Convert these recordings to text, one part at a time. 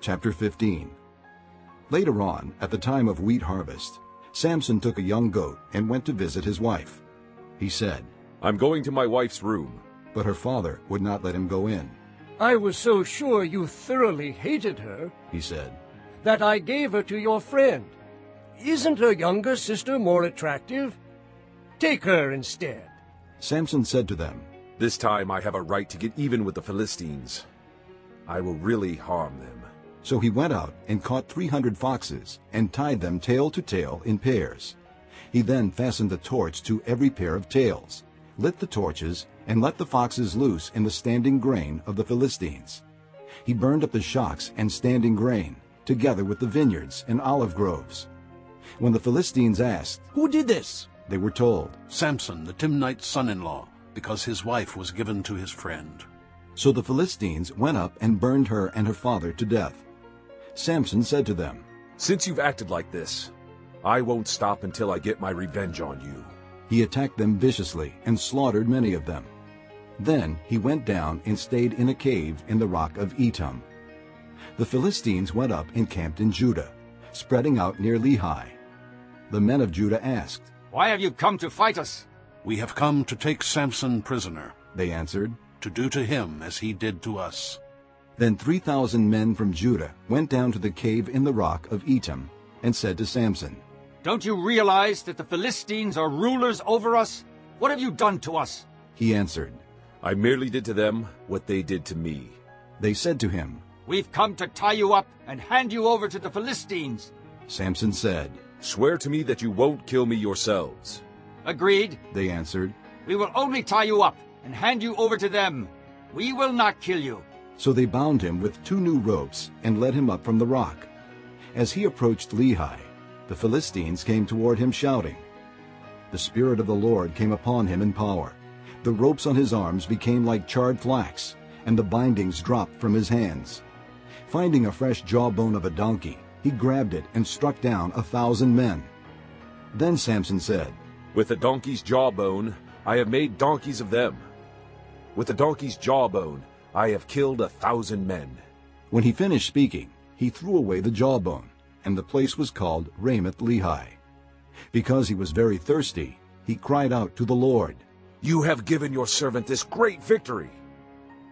Chapter 15 Later on, at the time of wheat harvest, Samson took a young goat and went to visit his wife. He said, I'm going to my wife's room. But her father would not let him go in. I was so sure you thoroughly hated her, he said, that I gave her to your friend. Isn't her younger sister more attractive? Take her instead. Samson said to them, This time I have a right to get even with the Philistines. I will really harm them. So he went out and caught three hundred foxes and tied them tail to tail in pairs. He then fastened a torch to every pair of tails, lit the torches, and let the foxes loose in the standing grain of the Philistines. He burned up the shocks and standing grain, together with the vineyards and olive groves. When the Philistines asked, Who did this? They were told, Samson, the Timnite's son-in-law, because his wife was given to his friend. So the Philistines went up and burned her and her father to death. Samson said to them, Since you've acted like this, I won't stop until I get my revenge on you. He attacked them viciously and slaughtered many of them. Then he went down and stayed in a cave in the rock of Etam. The Philistines went up and camped in Judah, spreading out near Lehi. The men of Judah asked, Why have you come to fight us? We have come to take Samson prisoner, they answered, to do to him as he did to us. Then 3,000 men from Judah went down to the cave in the rock of Etam and said to Samson, Don't you realize that the Philistines are rulers over us? What have you done to us? He answered, I merely did to them what they did to me. They said to him, We've come to tie you up and hand you over to the Philistines. Samson said, Swear to me that you won't kill me yourselves. Agreed. They answered, We will only tie you up and hand you over to them. We will not kill you. So they bound him with two new ropes and led him up from the rock. As he approached Lehi, the Philistines came toward him shouting. The Spirit of the Lord came upon him in power. The ropes on his arms became like charred flax, and the bindings dropped from his hands. Finding a fresh jawbone of a donkey, he grabbed it and struck down a thousand men. Then Samson said, With the donkey's jawbone, I have made donkeys of them. With the donkey's jawbone, I have killed a thousand men. When he finished speaking, he threw away the jawbone, and the place was called Ramath Lehi. Because he was very thirsty, he cried out to the Lord, You have given your servant this great victory.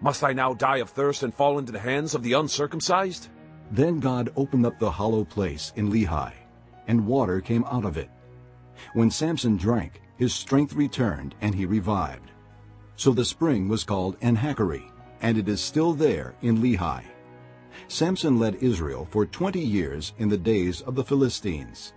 Must I now die of thirst and fall into the hands of the uncircumcised? Then God opened up the hollow place in Lehi, and water came out of it. When Samson drank, his strength returned, and he revived. So the spring was called Enhakkore, and it is still there in Lehi. Samson led Israel for twenty years in the days of the Philistines.